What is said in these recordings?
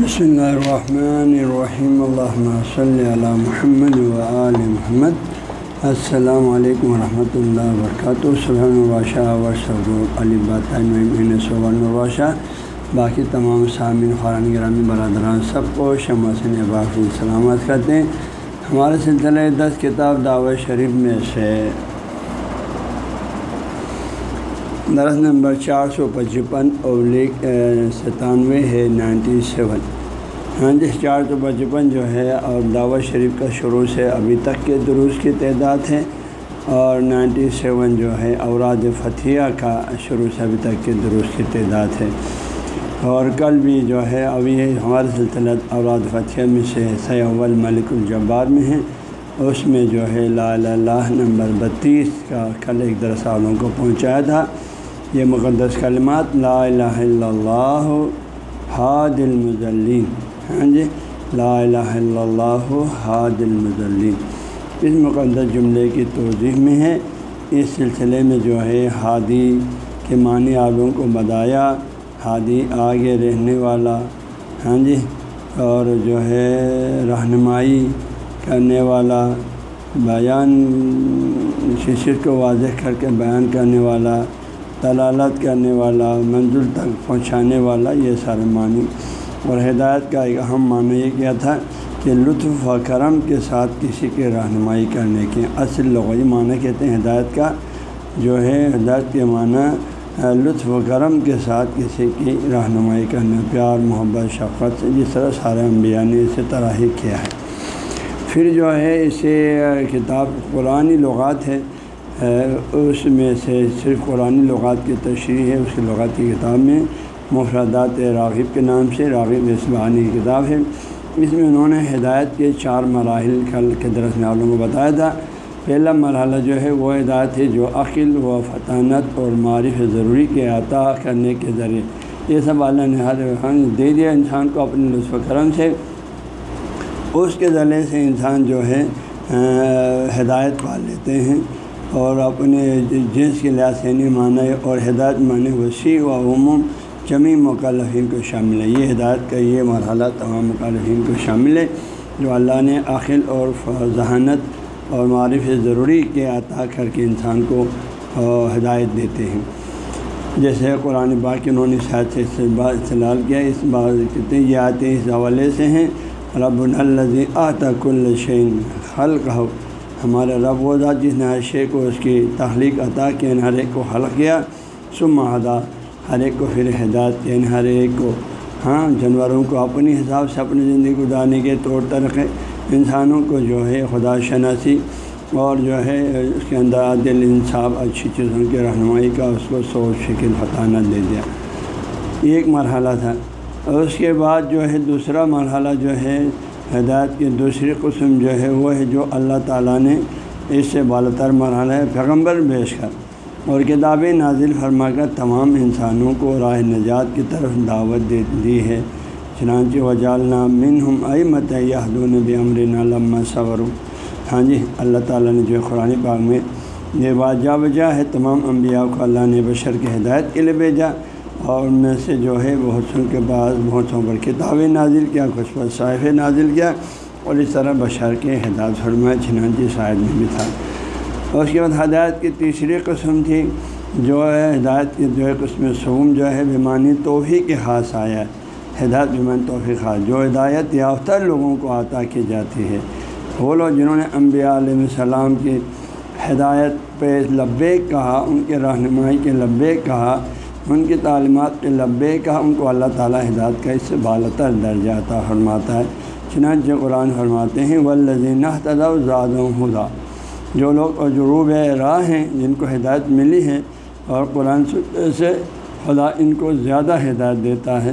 بسم اللہ الرحمن الرحیم اللہ صلی علی محمد وآل محمد السلام علیکم ورحمۃ اللہ وبرکاتہ سبحان الباشہ ورثر علی باتین صبح باقی تمام سامعین خوران گرامی برادران سب کو شمع سے باقی سلامت کرتے ہیں ہمارے سلسلے دس کتاب دعوت شریف میں سے درس نمبر چار سو پچپن اولیک ستانوے ہے نائنٹی سیون۔ ہاں جی چار سو پچپن جو ہے اور دعوت شریف کا شروع سے ابھی تک کے دروس کی تعداد ہے اور نائنٹی سیون جو ہے اوراد فتھیہ کا شروع سے ابھی تک کے دروس کی تعداد ہے۔ اور کل بھی جو ہے ابھی ہمارے سلسلہ اوراد فتھیہ میں سے سی اول ملک الجبار میں ہیں اس میں جو ہے لا اللہ نمبر بتیس کا کل ایک درس والوں کو پہنچایا تھا۔ یہ مقدس کلمات لا الہ الا اللہ حاد المزلین ہاں جی لا الہ الا اللہ حاد المزلین اس مقدس جملے کی توضیح میں ہے، اس سلسلے میں جو ہے ہادی کے معنی آلوں کو بتایا ہادی آگے رہنے والا ہاں جی اور جو ہے رہنمائی کرنے والا، بیان، ششر کو واضح کر کے بیان کرنے والا دلالت کرنے والا، منزل تک پہنچانے والا یہ سارے معنی۔ اور ہدایت کا ایک اہم معنی یہ کیا تھا کہ لطف و کرم کے ساتھ کسی کے رہنمائی کرنے کے اصل لغوی معنی کہتے ہیں۔ ہدایت کا جو ہے، ہدایت کے معنی، لطف و کرم کے ساتھ کسی کی رہنمائی کرنا پیار، محبت، شفقت سے جس طرح سارے انبیاء نے اسے طرح ہی کیا ہے۔ پھر جو ہے، اسے کتاب قرآن لغات ہے۔ اس میں سے صرف قرآن لغات کی تشریح ہے، اس کی لغات کی کتاب میں مفردات راغب کے نام سے، راغب اسبانی کی کتاب ہے۔ اس میں انہوں نے ہدایت کے چار مراحل کل کے درس نالوں کو بتایا تھا۔ پہلا مرحلہ جو ہے وہ ہدایت ہے جو عقل و فطانت اور معرف ضروری کے عطا کرنے کے ذریعے۔ یہ سب اللہ نے ہر دے دیا انسان کو اپنے لطف کرم سے۔ اس کے ذریعے سے انسان جو ہے ہدایت پا لیتے ہیں۔ اور اپنے جنس کے لحاظ سے نہیں مانا اور ہدایت معنی وسیع و عموم جمی مکلفین کو شامل ہے۔ یہ ہدایت کا یہ مرحلہ تمام مکلفین کو شامل ہے جو اللہ نے عقل اور ذہانت اور معرف ضروری کے عطا کر کے انسان کو ہدایت دیتے ہیں۔ جیسے قرآن باغ انہوں نے شاید سے استعلال کیا، اس بات کتنے یہ آتے اس حوالے سے ہیں رب الزی آتا کل شعین خلق ہو ہمارے رب و ذات جس نے ہر شے کو اس کی تخلیق عطا کیا یعنی ہر ایک کو حلق کیا سم ہر ایک کو پھر ہدایت کیا یعنی ہر ایک کو ہاں جانوروں کو اپنی حساب سے اپنی زندگی گزارنے کے طور طریقے، انسانوں کو جو ہے خدا شناسی اور جو ہے اس کے اندر عدل انصاف، اچھی چیزوں کی رہنمائی کا اس کو سوچ شکل فتانہ دے دیا۔ یہ ایک مرحلہ تھا۔ اور اس کے بعد جو ہے دوسرا مرحلہ جو ہے ہدایت کی دوسری قسم جو ہے وہ ہے جو اللہ تعالیٰ نے اس سے بالتر مرحلہ ہے پیغمبر بیش کر اور کتاب نازل فرما کر تمام انسانوں کو راہ نجات کی طرف دعوت دے دی ہے۔ چنانچہ وجالنا من ہم ائی مت یادون امر لمہ صبر ہاں جی اللہ تعالیٰ نے جو قرآن پاک میں یہ واجہ وجہ ہے، تمام انبیاء کو اللہ نے بشر کی ہدایت کے لیے بھیجا۔ اور ان میں سے جو ہے بہت سن کے بعد بہتوں پر کتابیں نازل کیا، کچھ پر صائف نازل کیا اور اس طرح بشر کے ہدایت فرمائے چنانچی شاید میں بھی تھا۔ اور اس کے بعد ہدایت کی تیسری قسم تھی، جو ہے ہدایت کی جو ہے قسم سوم جو ہے بیمانی توحیع کے خاص آیا۔ ہے ہدایت بیمانی توحفی خاص، جو ہدایت یافتہ لوگوں کو عطا کی جاتی ہے۔ وہ لوگ جنہوں نے انبیاء علیہ السلام کی ہدایت پہ لبیک کہا، ان کے رہنمائی کے لبیک کہا ان کی تعلیمات کے لبے کا ان کو اللہ تعالیٰ ہدایت کا اس سے بالتر درجہ عطا فرماتا ہے۔ چنانچہ قرآن فرماتے ہیں ولزین تدا زاد خدا جو لوگ عجروب راہ ہیں، جن کو ہدایت ملی ہے اور قرآن سے خدا ان کو زیادہ ہدایت دیتا ہے۔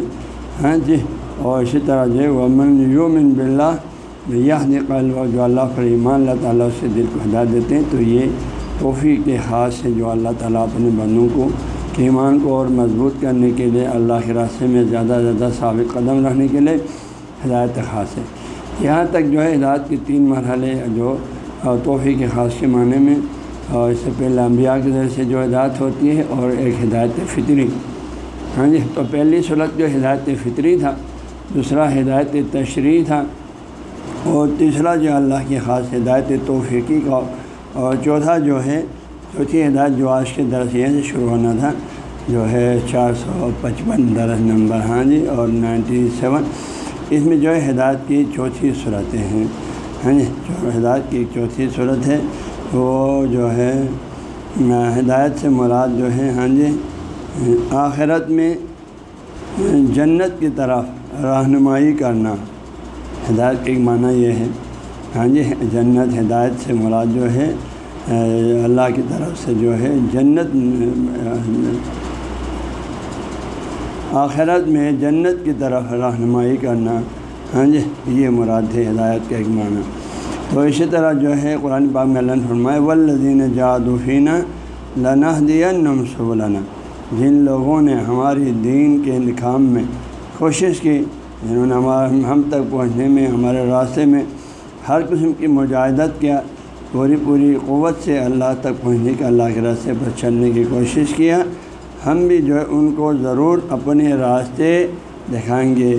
ہاں جی اور اسی طرح جو ومن یومن بلّہ یہ نقل و جو اللہ پر ایمان، اللہ تعالیٰ سے دل کو ہدایت دیتے ہیں۔ تو یہ توفیق کے خاص ہے جو اللہ تعالیٰ اپنے بندوں کو ایمان کو اور مضبوط کرنے کے لیے اللہ کے راستے میں زیادہ زیادہ ثابت قدم رہنے کے لیے ہدایت خاص ہے۔ یہاں تک جو ہے ہدایت کی تین مرحلے جو توحفے کے خاص کے معنی میں اور اس سے پہلے انبیاء کے ذریعے سے جو ہدایت ہوتی ہے اور ایک ہدایت فطری۔ ہاں جی تو پہلی صورت جو ہدایت فطری تھا، دوسرا ہدایت تشریح تھا اور تیسرا جو اللہ کی خاص ہدایت توفیقی کا اور چوتھا جو ہے چوتھی ہدایت جو آج کے درس یہ سے شروع ہونا تھا، جو ہے چار سو پچپن درس نمبر ہاں جی اور نائنٹی سیون۔ اس میں جو ہے ہدایت کی چوتھی صورتیں ہیں ہاں جی جو ہدایت کی چوتھی صورت ہے، وہ جو ہے، ہدایت سے مراد جو ہے ہاں جی آخرت میں جنت کی طرف رہنمائی کرنا۔ ہدایت کا ایک معنی یہ ہے ہاں جی جنت ہدایت سے مراد جو ہے اللہ کی طرف سے جو ہے جنت، آخرت میں جنت کی طرف رہنمائی کرنا ہاں جی یہ مراد ہے، ہدایت کا ایک معنی۔ تو اسی طرح جو ہے قرآن پاک میں اللہ فرمائے ولدین جادفینہ لنا دیا نمسب جن لوگوں نے ہماری دین کے نکام میں کوشش کی، جنہوں نے ہمارا ہم تک پہنچنے میں، ہمارے راستے میں ہر قسم کی مجاہدت کیا پوری پوری قوت سے اللہ تک پہنچنے کے اللہ کے راستے پر چلنے کی کوشش کیا۔ ہم بھی جو ہے ان کو ضرور اپنے راستے دکھائیں گے۔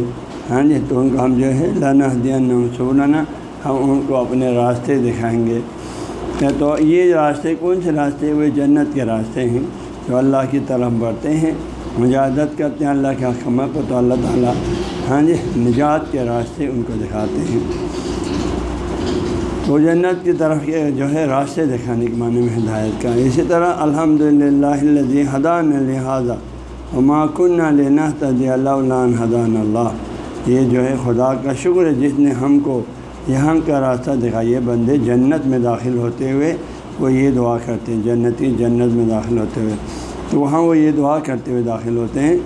ہاں جی تو ان کو ہم جو ہے لانا دیا نمسولانا ہم ان کو اپنے راستے دکھائیں گے۔ تو یہ راستے کون سے راستے وہ جنت کے راستے ہیں جو اللہ کی طرف بڑھتے ہیں۔ مجاہدت کرتے ہیں اللہ کے حکمت کو تو اللہ تعالیٰ ہاں جی نجات کے راستے ان کو دکھاتے ہیں۔ تو جنت کی طرف یہ جو ہے راستے دکھانے کے معنی میں ہدایت کا اسی طرح الحمد للہ حدان لہٰذا ماکن لینا تضی اللہ حدان اللہ۔ یہ جو ہے خدا کا شکر ہے جس نے ہم کو یہاں کا راستہ دکھائیے بندے جنت میں داخل ہوتے ہوئے وہ یہ دعا کرتے ہیں، جنتی جنت میں داخل ہوتے ہوئے۔ تو وہاں وہ یہ دعا کرتے ہوئے داخل ہوتے ہیں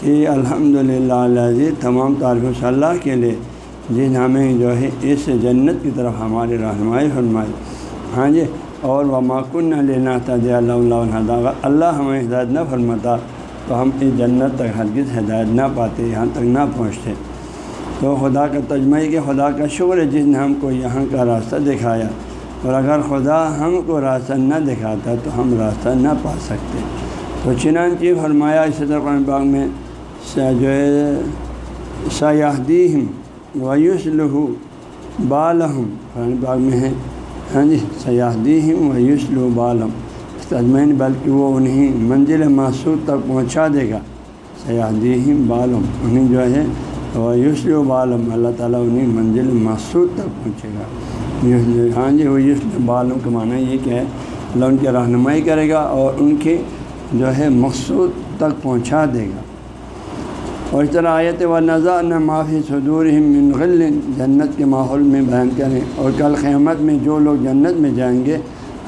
کہ الحمد للہ تمام تعریف صلی اللہ کے لیے جی ہاں، جن ہمیں جو ہے اس جنت کی طرف ہماری رہنمائی فرمائی۔ ہاں جی اور وہ معقن نہ لینا تھا جی اللہ اللہ اللہ ہمیں ہدایت نہ فرماتا تو ہم اس جنت تک ہرگز ہدایت نہ پاتے، یہاں تک نہ پہنچتے۔ تو خدا کا تجمعی کہ خدا کا شکر ہے جس نے ہم کو یہاں کا راستہ دکھایا۔ اور اگر خدا ہم کو راستہ نہ دکھاتا تو ہم راستہ نہ پا سکتے۔ تو چنانچہ فرمایا اسی طرح باغ میں جو ہے سیاحدیم ویوس لہو بالحم قرآن یعنی باغ میں ہے ہاں جی سیاحدیم ویوس لہو بالم تجمین بلکہ وہ انہیں منزل محسوس تک پہنچا دے گا۔ سیاحدیم بالم انہیں جو ہے تو یوسل و بالم اللہ تعالیٰ انہیں منزل محسوس تک پہنچے گا۔ ہاں جی وہ یوسل بالم کا معنی یہ کہ ہے اللہ ان کی رہنمائی کرے گا اور ان کے جو ہے مقصود تک پہنچا دے گا۔ اور اس طرح آیت و نظا نہ معافی صدور غل، جنت کے ماحول میں بیان کریں۔ اور کل قیامت میں جو لوگ جنت میں جائیں گے،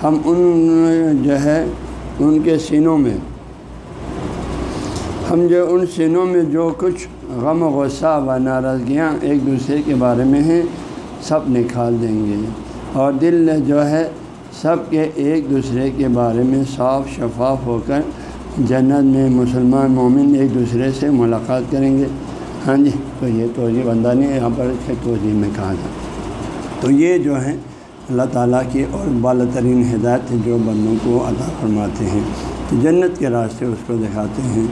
ہم ان جو ہے، ان کے سینوں میں، ہم جو ان سینوں میں جو کچھ غم و غصہ و ناراضگیاں ایک دوسرے کے بارے میں ہیں، سب نکال دیں گے۔ اور دل جو ہے، سب کے ایک دوسرے کے بارے میں صاف شفاف ہو کر جنت میں مسلمان مومن ایک دوسرے سے ملاقات کریں گے۔ ہاں جی تو یہ توجہ بندہ نے یہاں پر توجہ میں کہا تھا۔ تو یہ جو ہے اللہ تعالیٰ کی اور بالا ترین ہدایت جو بندوں کو عطا فرماتے ہیں۔ جنت کے راستے اس کو دکھاتے ہیں۔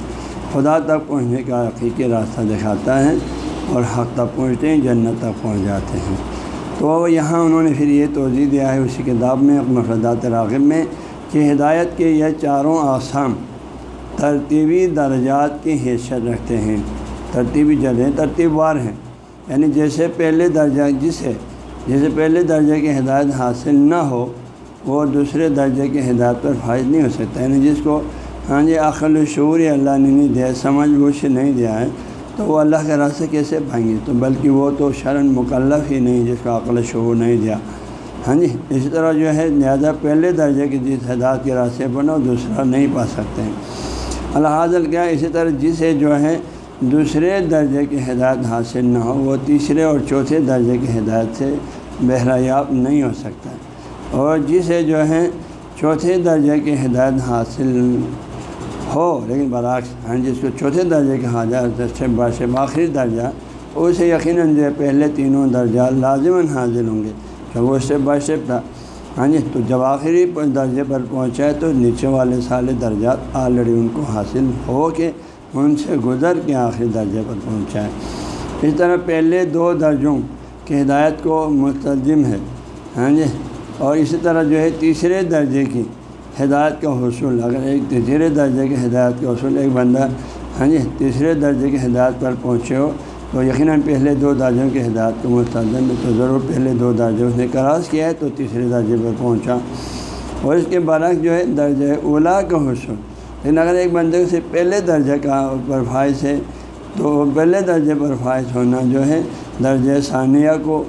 خدا تک پہنچنے کا حقیقی راستہ دکھاتا ہے اور حق تک پہنچتے ہیں، جنت تک پہنچ جاتے ہیں۔ تو یہاں انہوں نے پھر یہ توضیع دیا ہے اسی کتاب میں مفردات راغب میں، کہ ہدایت کے یہ چاروں آسام ترتیبی درجات کی حیثیت رکھتے ہیں۔ ترتیبی جگہ ترتیب وار ہیں۔ یعنی جیسے پہلے درجہ جسے جیسے پہلے درجے کی ہدایت حاصل نہ ہو، وہ دوسرے درجے کی ہدایت پر فائد نہیں ہو سکتا۔ یعنی جس کو ہاں جی عقل و شعور اللہ نے نہیں دیا، سمجھ بوجھ نہیں دیا ہے، تو وہ اللہ کے راستے کیسے پائیں گے؟ تو بلکہ وہ تو شرن مکلف ہی نہیں، جس کا عقل و شعور نہیں دیا۔ ہاں جی اسی طرح جو ہے، لہٰذا پہلے درجے کی جس ہدایت کے راستے بنو، دوسرا نہیں پا سکتے۔ ہیں الحاظل کیا اسی طرح جسے جو ہے دوسرے درجے کی ہدایت حاصل نہ ہو، وہ تیسرے اور چوتھے درجے کی ہدایت سے بہرایاب نہیں ہو سکتا۔ اور جسے جو ہے چوتھے درجے کی ہدایت حاصل ہو، لیکن برعکس ہاں جی، جس کو چوتھے درجے کے حاجات سے آخری درجہ، اسے یقیناً جو پہلے تینوں درجہ لازماً حاضر ہوں گے۔ تو وہ اسٹیپ بائی اسٹیپ تھا۔ ہاں جی تو جب آخری درجے پر پہنچائے تو نیچے والے سارے درجات آلریڈی ان کو حاصل ہو کے ان سے گزر کے آخری درجے پر پہنچائے اس طرح پہلے دو درجوں کی ہدایت کو مستظم ہے ہاں جی اور اسی طرح جو ہے تیسرے درجے کی ہدایت کا حصول، اگر ایک تیسرے درجے کی ہدایت کا حصول ایک بندہ ہاں جی تیسرے درجے کی ہدایت پر پہنچے ہو تو یقیناً پہلے دو درجوں کی ہدایت کو مستظم ہے، تو ضرور پہلے دو درجے اس نے کراس کیا ہے، تو تیسرے درجے پر پہنچا۔ اور اس کے برعکس جو ہے، درجہ اولا کا حصول۔ لیکن اگر ایک بندے سے پہلے درجے کا پر فائز ہے، تو پہلے درجے پر فائز ہونا جو ہے، درجہ ثانیہ کو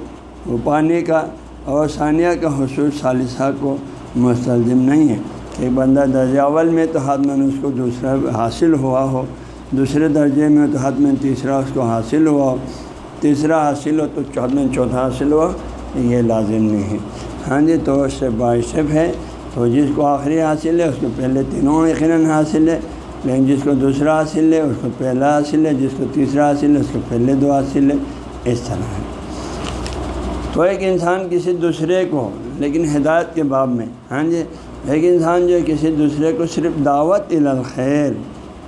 پانے کا اور ثانیہ کا حصول ثالثہ کو مستلزم نہیں ہے۔ ایک بندہ درجہ اول میں تو ہاتھ میں اس کو دوسرا حاصل ہوا ہو۔ دوسرے درجے میں تو حد میں تیسرا اس کو حاصل ہوا۔ تیسرا حاصل ہو تو چوتھ میں چوتھا حاصل ہوا۔ یہ لازم نہیں ہے۔ ہاں جی تو اس سے باعث ہے۔ تو جس کو آخری حاصل ہے، اس کو پہلے تینوں یقیناً حاصل ہے۔ لیکن جس کو دوسرا حاصل ہے، اس کو پہلا حاصل ہے۔ جس کو تیسرا حاصل ہے، اس کو پہلے دو حاصل ہے۔ اس طرح ہے۔ تو ایک انسان کسی دوسرے کو، لیکن ہدایت کے باب میں ہاں جی ایک انسان جو ہے، کسی دوسرے کو صرف دعوت الخیر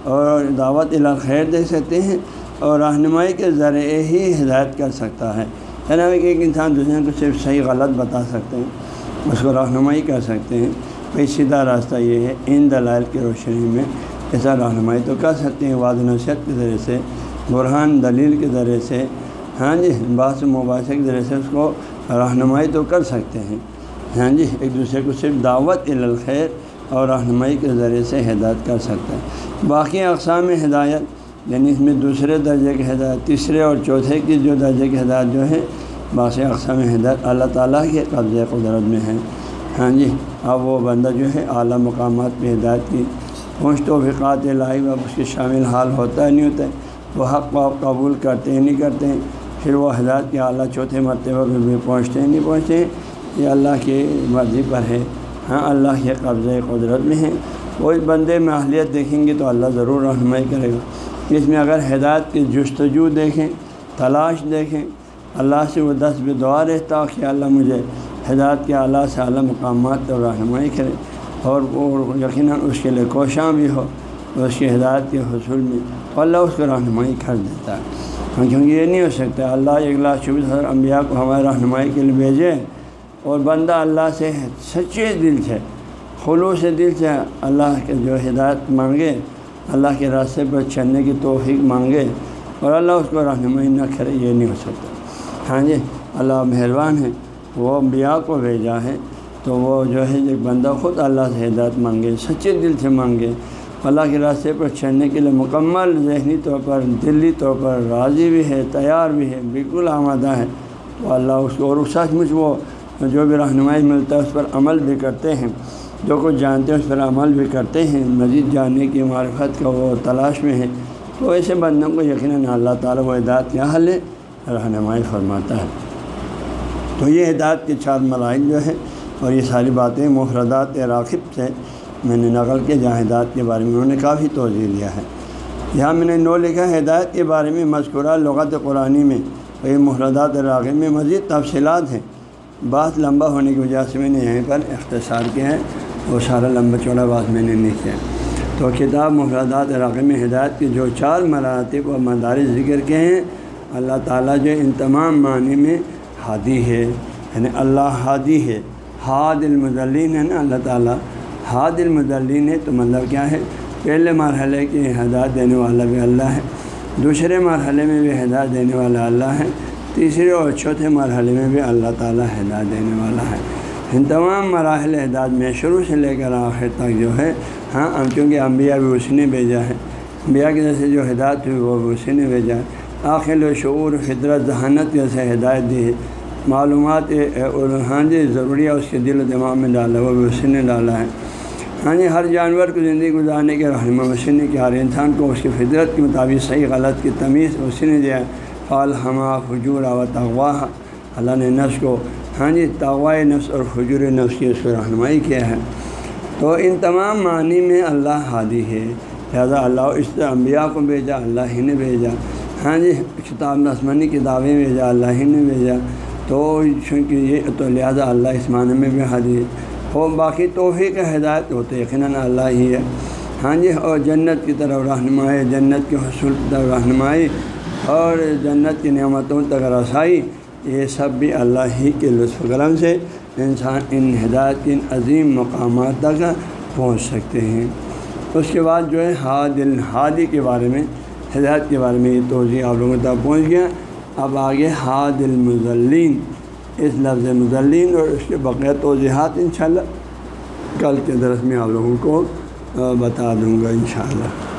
اور دعوت الخیر دے سکتے ہیں اور رہنمائی کے ذریعے ہی ہدایت کر سکتا ہے۔ یعنی ایک انسان دوسرے کو صرف صحیح غلط بتا سکتے ہیں، اس کو رہنمائی کر سکتے ہیں۔ بھائی، سیدھا راستہ یہ ہے، ان دلائل کی روشنی میں ایسا رہنمائی تو کر سکتے ہیں۔ واد نصیحت کے ذریعے سے، برہان دلیل کے ذریعے سے ہاں جی باس مباحثے کے ذریعے سے اس کو رہنمائی تو کر سکتے ہیں۔ ہاں جی ایک دوسرے کو صرف دعوت الخیر اور رہنمائی کے ذریعے سے ہدایت کر سکتا ہے۔ باقی اقسام ہدایت یعنی اس میں دوسرے درجے کی ہدایت، تیسرے اور چوتھے کی جو درجے کی ہدایت جو ہے، باقی اقسام ہدایت اللہ تعالیٰ کے قبضۂ قدرت میں ہے ہاں جی اب وہ بندہ جو ہے اعلیٰ مقامات پہ ہدایت کی پہنچ توفقات لائی اب اس کے شامل حال ہوتا ہے نہیں ہوتا ہے۔ وہ حق کو آپ قبول کرتے ہیں، نہیں کرتے ہیں، پھر وہ ہدایت کے اعلیٰ چوتھے مرتبہ پہ بھی پہنچتے ہیں، نہیں پہنچتے ہیں۔ یہ اللہ کی مرضی پر ہے۔ ہاں اللہ کے قبضۂ قدرت میں ہے۔ وہ اس بندے میں اہلیت دیکھیں گے تو اللہ ضرور رہنمائی کرے گا۔ اس میں اگر ہدایت کی جستجو دیکھیں، تلاش دیکھیں، اللہ سے وہ دس بے دعا رہتا کہ اللہ مجھے ہدایت کے اعلیٰ سے اعلیٰ مقامات اور رہنمائی کرے۔ اور وہ یقیناً اس کے لیے کوشاں بھی ہو، اس کی ہدایت کے حصول میں اللہ اس کو رہنمائی کر دیتا ہے۔ ہاں، کیونکہ یہ نہیں ہو سکتا، اللہ ایک لاکھ چوبیس ہزار انبیاء کو ہمارے رہنمائی کے لیے بھیجے۔ اور بندہ اللہ سے سچے دل سے، خلوص دل سے اللہ کے جو ہدایت مانگے، اللہ کے راستے پر چلنے کی توفیق مانگے اور اللہ اس کو رہنمائی نہ کرے، یہ نہیں ہو سکتا۔ ہاں جی اللہ مہربان ہے، وہ انبیاء کو بھیجا ہے، تو وہ جو ہے، ایک بندہ خود اللہ سے ہدایت مانگے، سچے دل سے مانگے۔ اللہ کے راستے پر چڑھنے کے لیے مکمل ذہنی طور پر، دلی طور پر راضی بھی ہے، تیار بھی ہے، بالکل آمادہ ہے۔ تو اللہ اس کو، اور سچ مچ وہ جو بھی رہنمائی ملتا ہے اس پر عمل بھی کرتے ہیں۔ جو کچھ جانتے ہیں اس پر عمل بھی کرتے ہیں۔ مزید جاننے کی معرفت کا وہ تلاش میں ہے تو ایسے بندوں کو یقیناً اللہ تعالیٰ و ہدایت کیا حل ہے رہنمائی فرماتا ہے۔ تو یہ ہدایت کے چار ملائل جو ہے اور یہ ساری باتیں محردات راغب سے میں نے نقل کے جہاں ہدایت کے بارے میں انہوں نے کافی توجہ دیا ہے۔ یہاں میں نے نو لکھا ہدایت کے بارے میں مذکورہ لغت قرآنی میں اور یہ محردات راغب میں مزید تفصیلات ہیں۔ بات لمبا ہونے کی وجہ سے میں نے یہیں پر اختصار کیا ہے، وہ سارا لمبا چوڑا بات میں نے نہیں کیا۔ تو کتاب محردات علاقے میں ہدایت کے جو چار مراتب و مدارس ذکر کے ہیں، اللہ تعالیٰ جو ان تمام معنی میں ہادی ہے یعنی اللہ ہادی ہے۔ حاد المدلین ہے نا اللہ تعالیٰ۔ حاد المدلین ہے تو مطلب کیا ہے؟ پہلے مرحلے کی ہدایت دینے والا بھی اللہ ہے۔ دوسرے مرحلے میں بھی ہدایت دینے والا اللہ ہے۔ تیسرے اور چوتھے مرحلے میں بھی اللہ تعالیٰ ہدایت دینے والا ہے۔ ان تمام مراحل ہدایت میں شروع سے لے کر آخر تک جو ہے ہاں چونکہ انبیاء بھی اسی نے بھیجا ہے۔ انبیاء کی جیسے جو ہدایت ہوئی، وہ بھی اسی نے بھیجا ہے۔ آخر و شعور، فطرت، ذہانت جیسے ہدایت دی ہے۔ معلومات ہاں جی ضروری ہے اس کے دل و دماغ میں ڈالا، وہ بھی اسی نے ڈالا ہے۔ ہاں جی ہر جانور کو زندگی گزارنے کے رہنما اسی نے کیا، ہر انسان کو اس کی فطرت کے مطابق صحیح غلط کی تمیز اسی نے دیا ہے۔ فال ہما حجور و تغوا اللہ نے نفس کو ہاں جی تغوا نفس اور حجور نفس کی اس کو رہنمائی کیا ہے۔ تو ان تمام معنی میں اللہ ہادی ہے۔ لہٰذا اللہ اس انبیاء کو بھیجا، اللہ ہی نے بھیجا۔ ہاں جی کتاب نسمانی کتابیں بھیجا، اللہ ہی نے بھیجا۔ تو چونکہ یہ تو لہٰذا اللہ اس معنی میں بھی حادی ہے۔ وہ باقی توحفے کا ہدایت ہوتے یقیناً اللہ ہی ہے۔ ہاں جی اور جنت کی طرف رہنمائی، جنت کے حصول کی طرف رہنمائی۔ اور جنت کی نعمتوں تک رسائی، یہ سب بھی اللہ ہی کے لطف کرم سے انسان ان ہدایت ان عظیم مقامات تک پہنچ سکتے ہیں۔ اس کے بعد جو ہے ہاد الحادی کے بارے میں، ہدایت کے بارے میں یہ توضیع آپ لوگوں تک پہنچ گیا۔ اب آگے ہاد المزلین اس لفظ مزلین اور اس کے بقیہ توضیحات انشاءاللہ کل کے درس میں آپ لوگوں کو بتا دوں گا انشاءاللہ۔